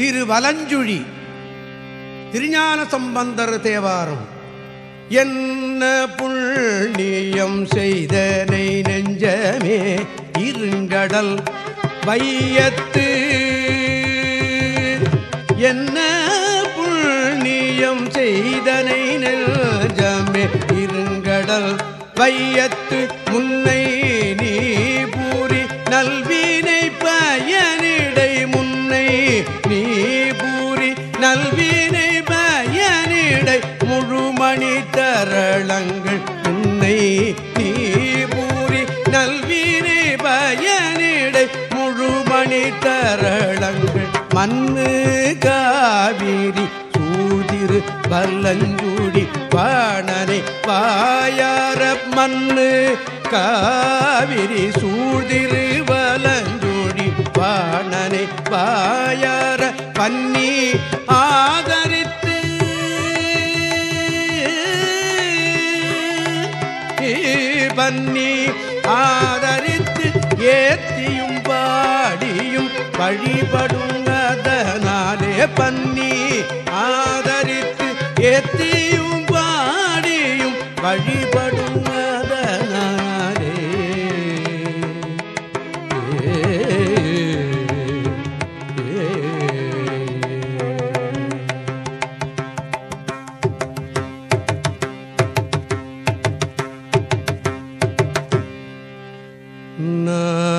திருவலஞ்சுழி. திருஞான சம்பந்தர் தேவாரம். என்ன புண்ணியம் செய்தனை நெஞ்சமே இருங்கடல் வையத்து. என்ன புண்ணியம் செய்தனை நெஞ்சமே இருங்கடல் வையத்து. முன்னை நீ பூரி நல்வினை பயனிடை நல்வினை பயனிடை முழுமணி தரளங்கள். உன்னை நீ பூரி நல்வினை பயனிடை முழுமணி தரளங்கள். மண்ணு காவிரி சூதிரு வல்லஞ்சூடி பாணனை பாயார மண்ணு காவிரி சூதிரு பாணனை பாயார பன்னி ஆதரித்து. பன்னி ஆதரித்து ஏத்தியும் பாடியும் வழிபடுங்கதனாலே பன்னி ஆதரித்து ஏத்தியும் பாடியும் வழிபடும் na